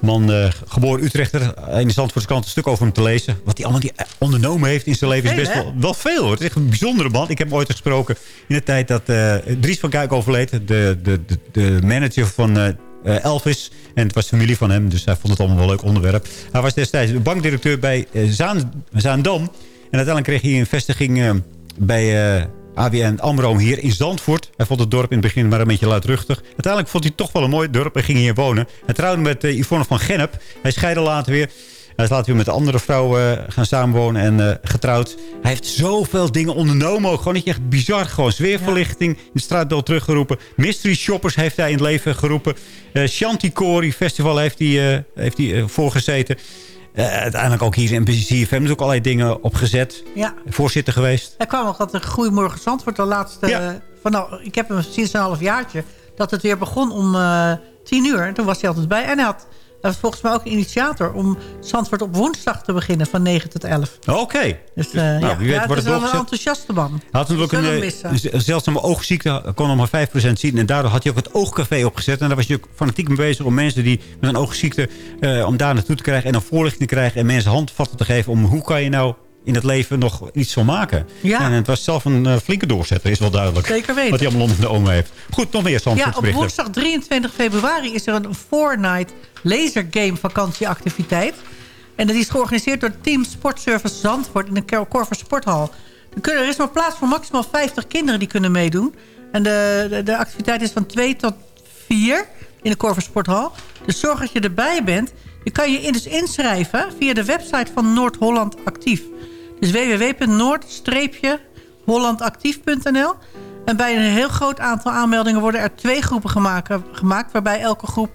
Man, geboren Utrechter. In de Zandvoortse krant een stuk over hem te lezen. Wat hij allemaal die, ondernomen heeft in zijn leven is best wel, wel veel. hoor. Het is echt een bijzondere man. Ik heb hem ooit gesproken in de tijd dat Dries van Kuik overleed. De, de, de, de manager van Elvis. En het was familie van hem. Dus hij vond het allemaal wel een leuk onderwerp. Hij was destijds bankdirecteur bij eh, Zaan, Zaandam. En uiteindelijk kreeg hij een vestiging eh, bij... eh, ABN AMRO hier in Zandvoort. Hij vond het dorp in het begin maar een beetje luidruchtig. Uiteindelijk vond hij toch wel een mooi dorp en ging hier wonen. Hij trouwde met uh, Yvonne van Gennep. Hij scheidde later weer. Hij is later weer met een andere vrouw uh, gaan samenwonen en uh, getrouwd. Hij heeft zoveel dingen ondernomen. Ook gewoon niet echt bizar. Gewoon sfeerverlichting. In de straatbeeld teruggeroepen. Mystery Shoppers heeft hij in het leven geroepen. Uh, Chanticori Festival heeft hij, uh, heeft hij voorgezeten. Uh, uiteindelijk ook hier in CFM is ook allerlei dingen opgezet. Ja. Voorzitter geweest. Hij kwam ook altijd Goedemorgen Zandvoort. De laatste, ja. van, nou, ik heb hem sinds een half jaartje. Dat het weer begon om tien uur. En toen was hij altijd bij. En hij had hij was volgens mij ook een initiator om Zandvoort op woensdag te beginnen van 9 tot 11. Oké. Okay. Dus, uh, nou, ja, wie weet ja, wordt het wel een enthousiaste man. Hij had natuurlijk een, een zeldzame oogziekte, kon nog maar 5% zien. En daardoor had hij ook het oogcafé opgezet. En daar was je ook fanatiek mee bezig om mensen die met een oogziekte... Uh, om daar naartoe te krijgen en een voorlichting te krijgen... en mensen handvatten te geven om hoe kan je nou in het leven nog iets van maken. Ja. En het was zelf een uh, flinke doorzetter, is wel duidelijk. Zeker weten. Wat hij allemaal onder de ogen heeft. Goed, nog meer Ja, op woensdag 23 februari is er een Fortnite lasergame vakantieactiviteit. En dat is georganiseerd door Team Sportservice Zandvoort in de Korver Sporthal. Er is maar plaats voor maximaal 50 kinderen die kunnen meedoen. En de, de, de activiteit is van 2 tot 4 in de Korver Sporthal. Dus zorg dat je erbij bent. Je kan je dus inschrijven via de website van Noord-Holland Actief. Dus www.noord-hollandactief.nl En bij een heel groot aantal aanmeldingen worden er twee groepen gemaakt... gemaakt waarbij elke groep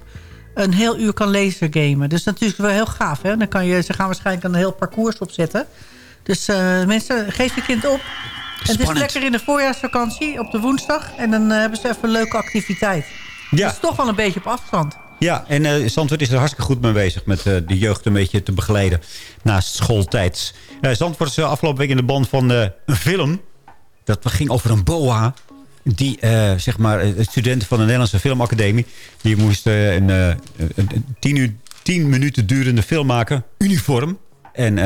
een heel uur kan lasergamen. Dus natuurlijk wel heel gaaf. Hè? Dan kan je, ze gaan waarschijnlijk een heel parcours opzetten. Dus eh, mensen, geef je kind op. En het is lekker in de voorjaarsvakantie op de woensdag. En dan eh, hebben ze even een leuke activiteit. Ja. Dat is toch wel een beetje op afstand. Ja, en eh Zandvoort is er hartstikke goed mee bezig... met eh, de jeugd een beetje te begeleiden naast schooltijds. Eh Zandvoort is afgelopen week in de band van een film. Dat ging over een boa. Die, zeg maar, studenten van de Nederlandse Filmacademie... die moesten een, een, tien, uur, tien minuten durende film maken. Uniform. En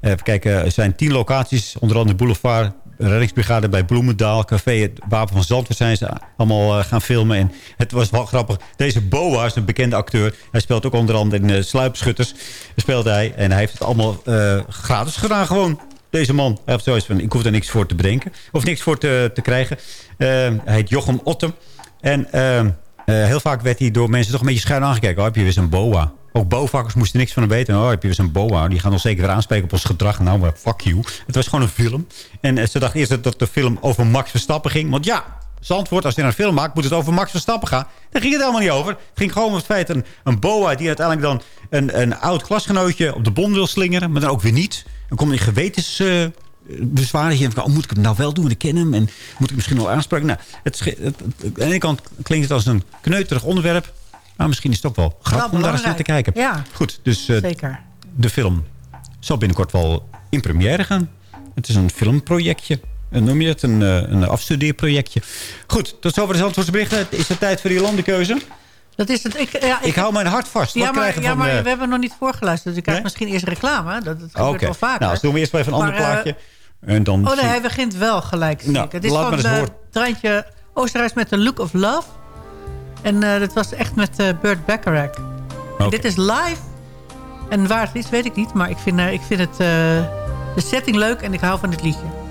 even kijken, er zijn tien locaties. Onder andere Boulevard, reddingsbrigade bij Bloemendaal... Café Het Wapen van Zandvoort zijn ze allemaal eh, gaan filmen. En het was wel grappig. Deze Boa is een bekende acteur. Hij speelt ook onder andere in uh, Sluipschutters. Speelt hij. En hij heeft het allemaal eh, gratis gedaan gewoon. Deze man. Hij heeft zoiets van, ik hoef er niks voor te bedenken. Of niks voor te, te krijgen. Eh, hij heet Jochem Ottem. En eh, eh, heel vaak werd hij door mensen toch een beetje schuin aangekeken. Oh, heb je weer zo'n boa. Ook bouwvakkers moesten niks van hem weten. Oh, heb je weer zo'n boa. Die gaan ons zeker weer aanspreken op ons gedrag. Nou, maar fuck you. Het was gewoon een film. En eh, ze dachten eerst dat- de film over Max Verstappen ging. Want ja, Zandvoort, als je een film maakt, moet het over Max Verstappen gaan. Daar ging het helemaal niet over. Het ging gewoon om het feit een, boa die uiteindelijk dan een, een oud klasgenootje op de bon wil slingeren. Maar dan ook weer niet. Dan komt een gewetensbezwaar. Uh, oh, moet ik hem nou wel doen? Ik ken hem. En moet ik misschien wel aanspreken? Nou, het- aan de ene kant klinkt het als een kneuterig onderwerp. Maar misschien is het ook wel grappig om daar eens naar te kijken. Ja, Goed, dus eh, zeker. de film zal binnenkort wel in première gaan. Het is een filmprojectje. En noem je het? Een, eh, een afstudeerprojectje. Goed, tot zover de Zandvoortse berichten. Is het tijd voor die landenkeuze? Dat is het. Ik, ja, Ik hou mijn hart vast. Wat ja, maar, ja, maar eh, we hebben nog niet voorgeluisterd. Dus ik krijg Nee? misschien eerst reclame. Dat, dat gebeurt wel vaker. nou, dus doen we eerst wel even een ander Maar, eh, plaatje. En dan Oh nee, hij begint wel gelijk. Nou, het is van maar het treintje Oostenrijks met The Look of Love. En eh, dat was echt met eh Burt Bacharach. Dit is live. En waar het is, weet ik niet. Maar ik vind, eh, ik vind het, de setting leuk en ik hou van dit liedje.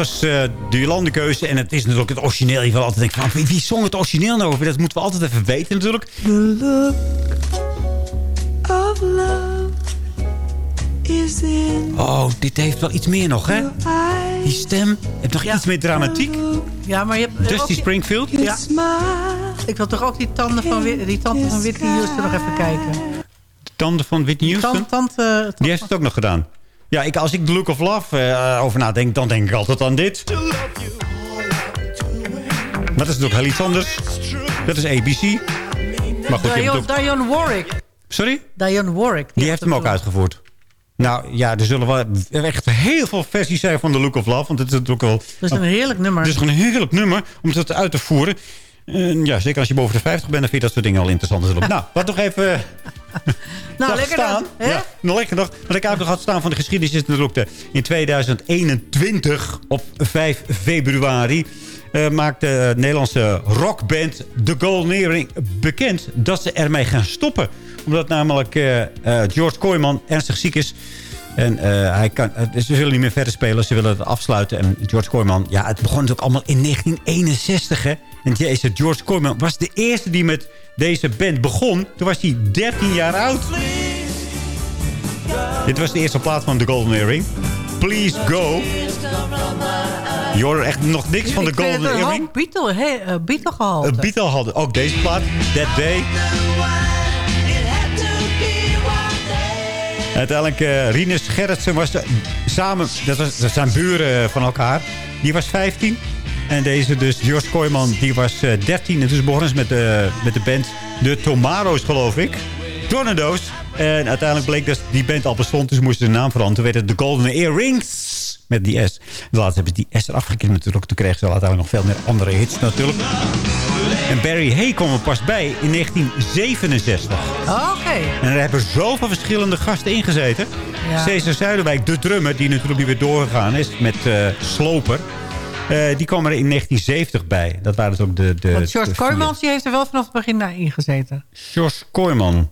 Was eh, de Jolandekeuze. En het is natuurlijk het origineel. Je wil altijd denken van, wie, wie zong het origineel nou over? Dat moeten we altijd even weten natuurlijk. The look of love is in Oh, dit heeft wel iets meer nog, hè? Die stem heeft nog iets meer dramatiek. Ja, maar je hebt... Dusty Springfield. Ja. Ik wil toch ook die tanden van, die tante van Whitney Houston nog even kijken. De tanden van Whitney Houston. Tante, tante, Die heeft het ook nog gedaan. Ja, ik, als ik The Look of Love eh, over nadenk, dan denk ik altijd aan dit. Maar dat is natuurlijk heel iets anders. Dat is ABC. Maar goed, Dion, ook... Warwick. Sorry? Dionne Warwick. Die heeft hem ook uitgevoerd. Nou ja, er zullen wel echt heel veel versies zijn van The Look of Love. Want het is natuurlijk wel... Dat is een heerlijk nummer. Het is gewoon een heerlijk nummer om dat uit te voeren. En ja, zeker als je boven de 50 bent, dan vind je dat soort dingen al interessant. nou, wat nog even... Nou, zag lekker staan. dan. Hè? Ja, nog lekker nog. Wat ik ook nog had staan van de geschiedenis is natuurlijk de, in 2021 op 5 februari eh, maakte de Nederlandse rockband The Golden Earring bekend dat ze ermee gaan stoppen. Omdat namelijk eh, eh, George Kooijman ernstig ziek is. En eh, hij kan, eh, ze willen niet meer verder spelen. Ze willen het afsluiten. En George Kooijman, ja, het begon natuurlijk allemaal in 1961. Hè? En deze George Kooijman was de eerste die met deze band begon. Toen was hij 13 jaar oud. Dit was de eerste plaat van The Golden Earring. Please Go. Je hoort echt nog niks van de Ik vind Golden een Earring. hoop Beatle, he, uh, Beatle gehalte. Een Beatle hadden ook deze plaat. That Day. Uiteindelijk, eh Rinus Gerritsen was samen... Dat, was, dat zijn buren van elkaar. Die was 15. En deze dus, George Kooijman, die was eh 13. En dus begonnen ze met de, met de band De Tomaro's, geloof ik. Tornado's. En uiteindelijk bleek dat die band al bestond. Dus ze moesten de naam veranderen. Toen werd het de Golden Earrings. Met die S. Later hebben ze die S eraf geknipt natuurlijk. Toen kregen ze uiteindelijk nog veel meer andere hits natuurlijk. En Barry Hay kwam er pas bij in 1967. Oké. En er hebben zoveel verschillende gasten ingezeten. Ja. Cesar Zuiderwijk, de drummer, die natuurlijk niet weer doorgegaan is met eh, Sloper. Eh, die kwam er in 1970 bij. Dat waren dus ook de... de Want George. Kooijmans die heeft er wel vanaf het begin naar ingezeten. George Kooijman.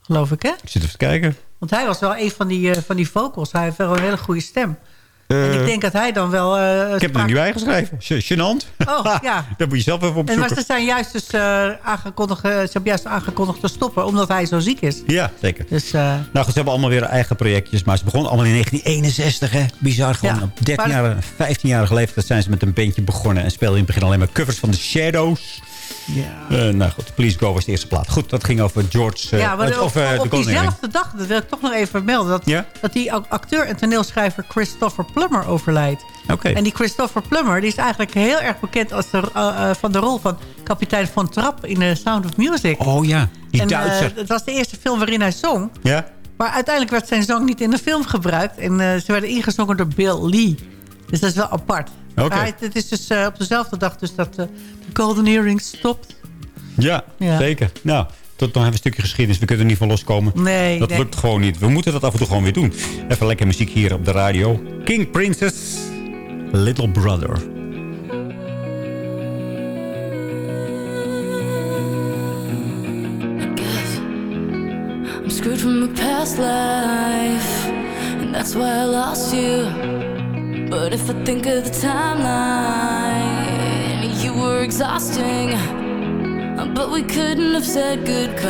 Geloof ik, hè? Ik zit even te kijken. Want hij was wel een van die, eh, van die vocals. Hij heeft wel een hele goede stem. Eh, en ik denk dat hij dan wel... eh, ik heb er spraak- niet bij geschreven. Ge- Gênant. Oh, ja. dat moet je zelf even En maar opzoeken. ze zijn juist dus eh, aangekondigd... eh, ze hebben juist aangekondigd te stoppen... omdat hij zo ziek is. Ja, zeker. Dus... eh, Nou goed, ze hebben allemaal weer eigen projectjes. Maar ze begonnen allemaal in 1961, hè. Bizar, gewoon Ja, op 13 maar- jaar, 15-jarige leeftijd zijn ze met een bandje begonnen. En speelden in het begin alleen maar covers van The Shadows. Ja. Eh, nou goed, Please Go was de eerste plaat. Goed, dat ging over George... eh, ja, maar of, op, eh, op Earring. diezelfde dag, dat wil ik toch nog even vermelden... dat, Ja? dat die ac- acteur en toneelschrijver Christopher Plummer overlijdt. Oké. En die Christopher Plummer die is eigenlijk heel erg bekend... Als de, eh, eh, van de rol van kapitein Von Trapp in The Sound of Music. Oh ja, die en, eh, Duitser. dat was de eerste film waarin hij zong. ja? Maar uiteindelijk werd zijn zang niet in de film gebruikt. En eh, ze werden ingezongen door Bill Lee. Dus dat is wel apart. Oké. Het is dus eh, op dezelfde dag dus dat eh, de Golden Earring stopt. Ja, Ja. zeker. Nou, tot nog even een stukje geschiedenis. We kunnen er niet van loskomen. Nee, Dat nee. lukt gewoon niet. We moeten dat af en toe gewoon weer doen. Even lekker muziek hier op de radio. King Princess, Little Brother. I'm screwed from a past life, and that's why I lost you. But if I think of the timeline, you were exhausting. But we couldn't have said goodbye.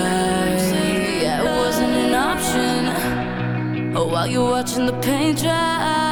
Yeah, it wasn't an option. Oh, while you're watching the paint dry,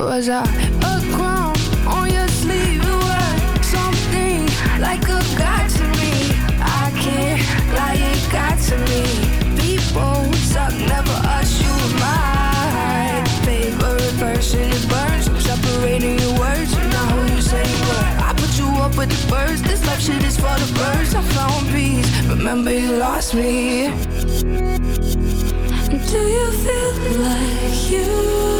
Was I a crown on your sleeve? You were something like a god to me. I can't lie, it got to me. People suck, never us, you my favorite person. It burns, I'm separating your words. Not who you say you were. I put you up with the birds. This life shit is for the birds. I found peace. Remember you lost me. Do you feel like you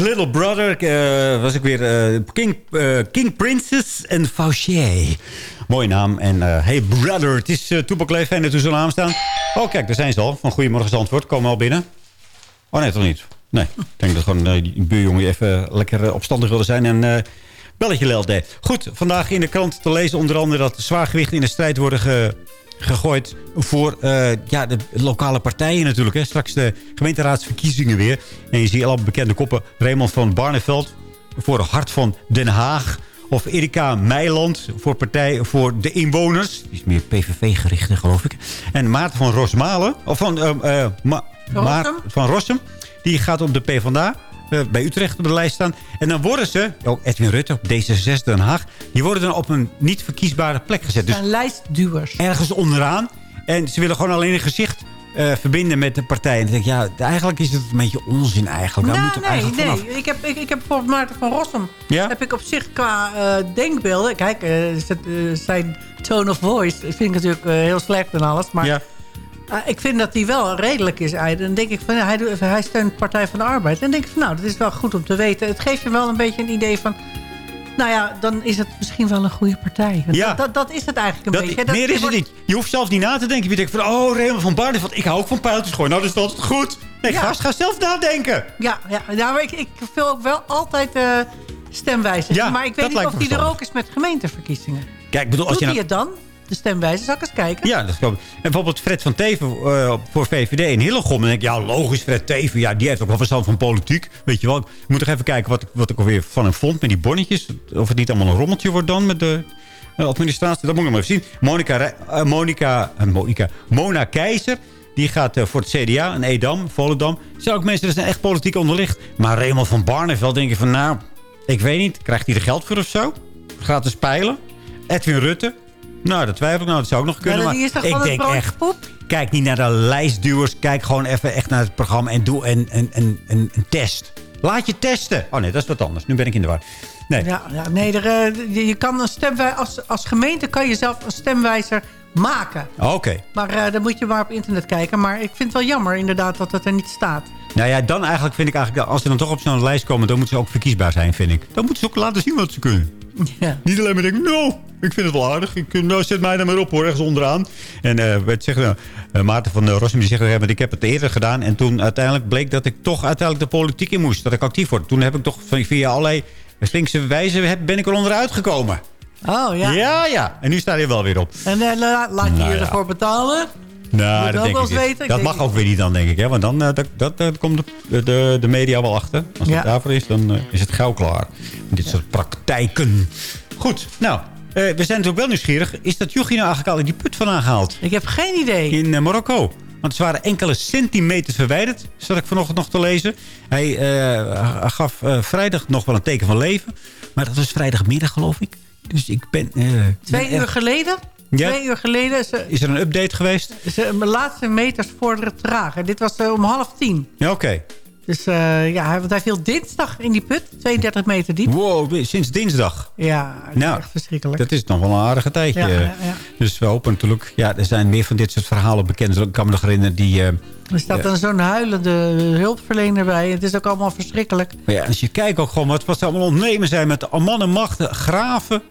Little Brother. eh, was ik weer eh, King, eh, King Princess en Fauché. Mooie naam. En hey brother, het is uh. Fijn dat u zo naam staan. Oh, kijk, daar zijn ze al. Van Goedemorgen Zandvoort. Komen al binnen. Oh, nee, toch niet? Nee, ik denk dat gewoon die buurjongen even lekker opstandig wilde zijn. En belletje lelde. Goed, vandaag in de krant te lezen onder andere dat zwaargewichten in de strijd worden ge- gegooid voor eh, ja, de lokale partijen natuurlijk. Hè. Straks de gemeenteraadsverkiezingen weer. En je ziet al bekende koppen. Raymond van Barneveld voor het Hart van Den Haag. Of Erika Meiland voor Partij voor de Inwoners. Die is meer PVV-gericht, geloof ik. En Maarten van Rosmalen. Of van, Ma- Rossum? van Rossum. Die gaat op de PvdA. Eh, bij Utrecht op de lijst staan. En dan worden ze, ook Edwin Rutte op D66 Den Haag... die worden dan op een niet verkiesbare plek gezet. Dus zijn lijstduwers. ergens onderaan. En ze willen gewoon alleen een gezicht eh, verbinden met de partij. En dan denk ik, ja, eigenlijk is het een beetje onzin eigenlijk. Moet Nou, er nee, eigenlijk nee. vanaf. Ik heb, ik, ik heb bijvoorbeeld Maarten van Rossum. Ja? Heb ik op zich qua eh, denkbeelden... Kijk, zijn tone of voice vind ik natuurlijk heel slecht en alles. Maar Ja. Eh, ik vind dat hij wel redelijk is. Dan denk ik van, hij, hij steunt Partij van de Arbeid. En dan denk ik van, nou, dat is wel goed om te weten. Het geeft je wel een beetje een idee van... Nou ja, dan is het misschien wel een goede partij. Want Ja. Dat, dat, dat is het eigenlijk een Dat, beetje. Dat- meer is het wordt- niet. Je hoeft zelfs niet na te denken. Je denkt van, oh, Raymond van Barneveld. Ik hou ook van pijltjes gooien. Nou, dus dat is goed. Nee, Ja. gast, ga zelf nadenken. Ja, ja, ja maar ik, ik vul ook wel altijd eh stemwijzers. Ja, maar ik weet niet of die er ook is met gemeenteverkiezingen. Kijk, bedoel, als Doet je hij nou... het dan? De stemwijzer, zal ik eens kijken? Ja, dat klopt. En bijvoorbeeld Fred van Teven eh, voor VVD in Hillegom. Dan denk ik, ja, logisch, Fred Teven. Ja, die heeft ook wel verstand van politiek. Weet je wel. Ik moet toch even kijken wat, ik- wat ik alweer van hem vond met die bonnetjes. Of het niet allemaal een rommeltje wordt dan met de eh, administratie. Dat moet ik nog even zien. Monica, eh, Monica, Monica, Mona Keizer. Die gaat voor het CDA in Edam, Volendam. Zijn ook mensen die zijn echt politiek onderlicht. Maar Raymond van Barneveld denk je van, nou, ik weet niet. Krijgt hij er geld voor of zo? Gratis peilen? Edwin Rutte? Nou, dat twijfel ik. Nou, dat zou ook nog kunnen. Maar ik denk echt, poep? kijk niet naar de lijstduwers. Kijk gewoon even echt naar het programma en doe een, een, een, een, een test. Laat je testen. Oh nee, dat is wat anders. Nu ben ik in de war. Nee. Ja, ja nee, er, eh, je, kan een stemwijzer, als, als gemeente kan je zelf een stemwijzer maken. Oké. Maar eh, dan moet je maar op internet kijken. Maar ik vind het wel jammer inderdaad dat het er niet staat. Nou ja, dan eigenlijk vind ik eigenlijk... dat Als ze dan toch op zo'n lijst komen, dan moeten ze ook verkiesbaar zijn, vind ik. Dan moeten ze ook laten zien wat ze kunnen. Ja. Niet alleen maar denken, nou, ik vind het wel aardig. Ik, nou, zet mij dan maar op hoor, ergens onderaan. En eh wat zeggen we? Eh, Maarten van uh, Rossum die zegt, ja, maar ik heb het eerder gedaan. En toen uiteindelijk bleek dat ik toch uiteindelijk de politiek in moest. Dat ik actief word. Toen heb ik toch via allerlei slinkse wijze heb- ben ik er onderuit gekomen. Oh ja. Ja, ja. En nu staat hij wel weer op. En eh, la- laat je Nou je ja. ervoor betalen? Nou, dat denk ik weten. Mag ook weer niet dan, denk ik. Hè? Want dan dat, dat, dat komt de, de, de media wel achter. Als Ja. het daarvoor is, dan eh, is het gauw klaar. Dit soort praktijken. Goed, nou, eh, we zijn natuurlijk wel nieuwsgierig. Is dat jochie nou eigenlijk al in die put vandaan gehaald? Ik heb geen idee. In eh, Marokko. Want ze waren enkele centimeters verwijderd. Zat ik vanochtend nog te lezen. Hij eh, gaf eh, vrijdag nog wel een teken van leven. Maar dat was vrijdagmiddag, geloof ik. Dus ik ben... eh, Twee ben uur geleden? Ja? Twee uur geleden. Ze, Is er een update geweest? ze, mijn laatste meters vorderen trager. Dit was eh, om half tien. Ja, oké. Dus eh, ja, hij- want hij viel dinsdag in die put. 32 meter diep. Wow, sinds dinsdag. Ja, dat is Nou, echt verschrikkelijk. Dat is nog wel een aardige tijdje. Ja, ja, ja. Dus we hopen natuurlijk... Ja, er zijn meer van dit soort verhalen bekend. Ik kan me nog herinneren die... eh, Er staat dan zo'n huilende hulpverlener bij. Het is ook allemaal verschrikkelijk. maar ja, als je kijkt ook gewoon wat, wat ze allemaal ontnemen zijn... met de mannen, machten, graven,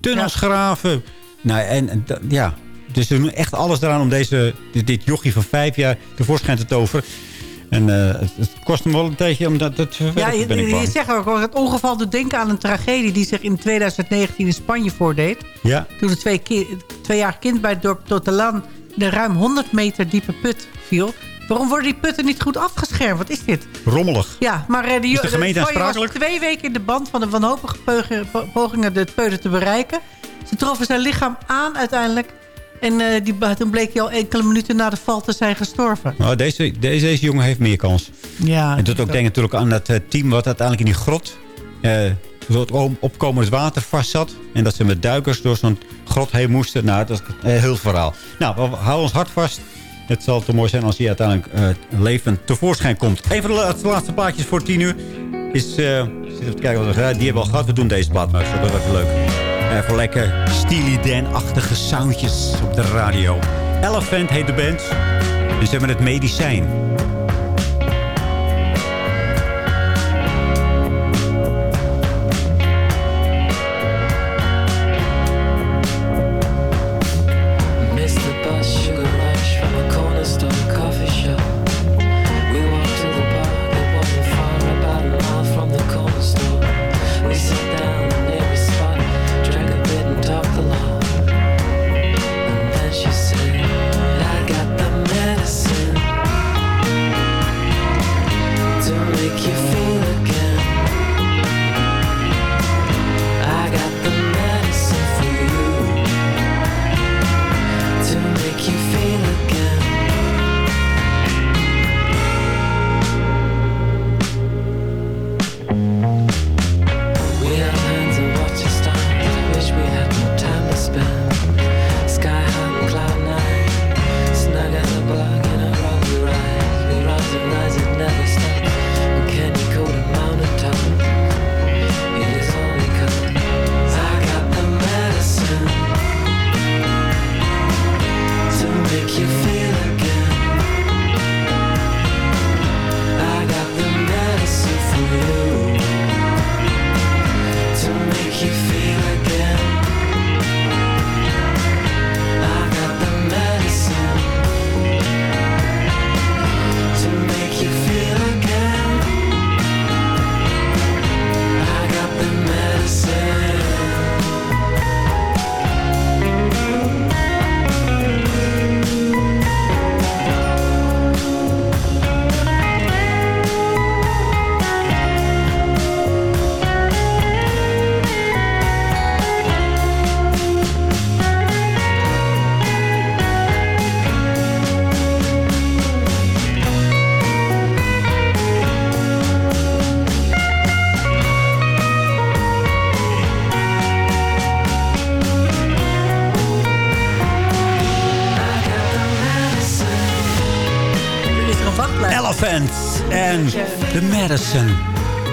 tunnels graven. Nou, en ja... Dus ze doen echt alles eraan om deze, dit, dit jochie van vijf jaar tevoorschijn te toveren. En eh, het, het kost hem wel een tijdje om dat, dat te Ja, je, je zegt ook, het ongeval doet denken aan een tragedie... die zich in 2019 in Spanje voordeed. Ja, Toen een twee ki- tweejarig kind bij het dorp Totalan... in een ruim 100 meter diepe put viel. Waarom worden die putten niet goed afgeschermd? Wat is dit? rommelig. Ja, maar eh, de, Is de gemeente was twee weken in de band van de wanhopige pogingen de peuter te bereiken. Ze troffen zijn lichaam aan uiteindelijk. En eh, die, toen bleek hij al enkele minuten na de val te zijn gestorven. Nou, deze, deze, deze jongen heeft meer kans. Ja, En doet ook denk natuurlijk aan dat eh, team wat uiteindelijk in die grot... eh door het om- opkomend water vast zat. En dat ze met duikers door zo'n grot heen moesten. Nou, dat is een heel verhaal. Nou, we houden ons hart vast. Het zal te mooi zijn als hij uiteindelijk eh, levend tevoorschijn komt. Een van de laatste, laatste plaatjes voor tien uur is... eh zitten we te kijken wat we gedaan. Die hebben we al gehad. We doen deze plaat maar. Dat is ook wel even leuk. Even lekker Steely Dan-achtige soundjes op de radio. Elephant heet de band. En ze hebben het medicijn.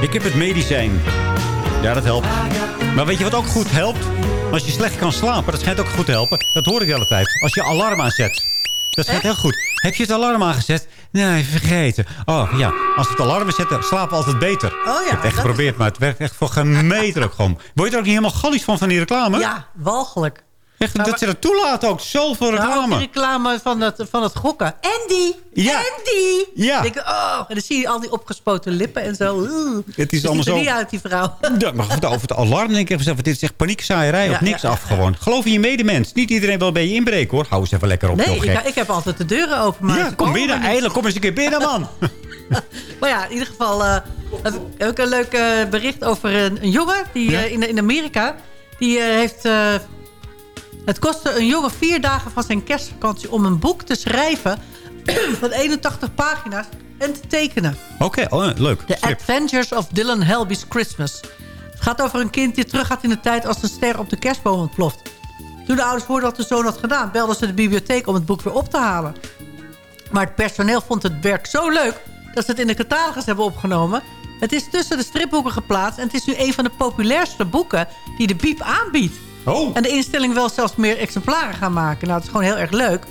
Ik heb het medicijn. Ja, dat helpt. Maar weet je wat ook goed helpt? Als je slecht kan slapen, dat schijnt ook goed te helpen. Dat hoor ik de hele tijd. Als je alarm aanzet. Dat schijnt heel goed. Heb je het alarm aangezet? Nee, vergeten. Oh ja, als we het alarm zetten, slapen we altijd beter. Oh ja, ik heb het echt geprobeerd, maar het werkt echt voor geen meter ook gewoon. Word je er ook niet helemaal gallies van, van die reclame? Ja, walgelijk. Echt, dat ze dat toelaten ook. Zoveel Nou, ook reclame. die reclame van het, van het gokken. Andy! Ja. Andy! Ja. Denk, oh, en dan zie je al die opgespoten lippen en zo. Oeh. Het is Ziet allemaal zo... niet uit, die vrouw. Ja, maar goed, over het alarm denk ik even, dit is echt paniekzaaierij Ja, of niks ja, af gewoon. Geloof in je medemens. Niet iedereen wil bij je inbreken hoor. Hou eens even lekker op, Nee, ik, ik heb altijd de deuren open. Maar ja, kom binnen. Eindelijk, kom eens een keer binnen, man. Maar ja, in ieder geval eh, heb, ik, heb ik een leuk eh, bericht over een, een jongen die, eh, in, in Amerika. Die eh, heeft... het kostte een jongen vier dagen van zijn kerstvakantie om een boek te schrijven van 81 pagina's en te tekenen. Oké, oh, leuk. The. Adventures of Dylan Helby's Christmas. Het gaat over een kind die teruggaat in de tijd als een ster op de kerstboom ontploft. Toen de ouders hoorden wat de zoon had gedaan... belden ze de bibliotheek om het boek weer op te halen. Maar het personeel vond het werk zo leuk... dat ze het in de catalogus hebben opgenomen. Het is tussen de stripboeken geplaatst... en het is nu een van de populairste boeken die de Biep aanbiedt. Oh. En de instelling wil zelfs meer exemplaren gaan maken. Nou, het is gewoon heel erg leuk.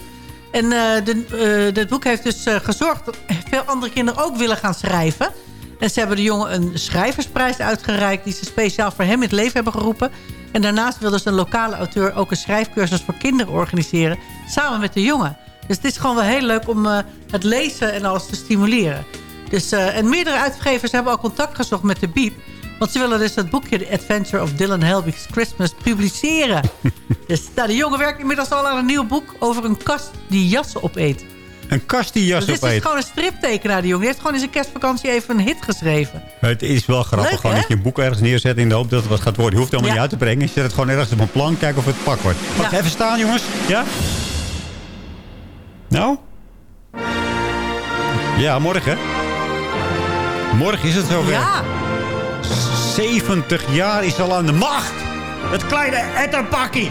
En eh, de, eh, boek heeft dus eh, gezorgd dat veel andere kinderen ook willen gaan schrijven. En ze hebben de jongen een schrijversprijs uitgereikt... die ze speciaal voor hem in het leven hebben geroepen. En daarnaast wilde ze een lokale auteur ook een schrijfcursus voor kinderen organiseren... samen met de jongen. Dus het is gewoon wel heel leuk om het lezen en alles te stimuleren. Dus, en meerdere uitgevers hebben al contact gezocht met de Biep... Want ze willen dus dat boekje The Adventure of Dylan Helbig's Christmas publiceren. dus nou, de jongen werkt inmiddels al aan een nieuw boek over een kast die jassen opeet. Een kast die jas Dus dit is opeet. gewoon een striptekenaar, die jongen. Die heeft gewoon in zijn kerstvakantie even een hit geschreven. Het is wel grappig Leuk, gewoon hè? dat je een boek ergens neerzet in de hoop dat het wat gaat worden. Je hoeft het helemaal Ja. niet uit te brengen. Je zet het gewoon ergens op een plank, kijken of het pak wordt. Mag ik Ja. even staan, jongens? Ja? Nou? Ja, morgen. Morgen is het zover. Ja, 70 jaar is al aan de macht. Het kleine etterpakkie.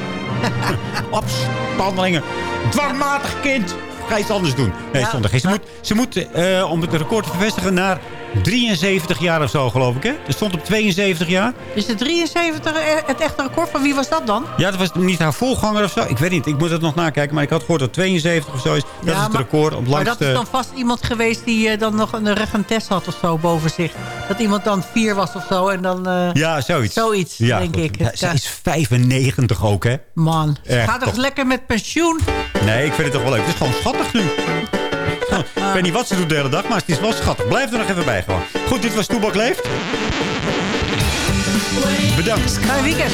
Opstandelingen. Dwangmatig kind. Ga iets anders doen. Nee, Ja. zondag. Ze moet, ze moet eh, om het record te bevestigen, naar 73 jaar of zo, geloof ik. Hè? Er stond op 72 jaar. is de 73 e- het echte record? Van wie was dat dan? Ja, dat was niet haar voorganger of zo. Ik weet niet. Ik moet het nog nakijken. Maar ik had gehoord dat 72 of zo is. Dat Ja, is het maar- record op Maar langste... dat is dan vast iemand geweest die eh, dan nog een regentes had of zo boven zich. Dat iemand dan vier was of zo en dan... eh, Ja, zoiets. Zoiets, ja, denk goed. ik. Ja, Het, zij eh, is 95 ook, hè? Man, Echt, ga toch toch? lekker met pensioen? Nee, ik vind het toch wel leuk. Het is gewoon schattig nu. Ik weet niet wat ze doet de hele dag, maar het is wel schattig. Blijf er nog even bij gewoon. Goed, dit was Toebak Leeft. Bedankt. Fijn weekend.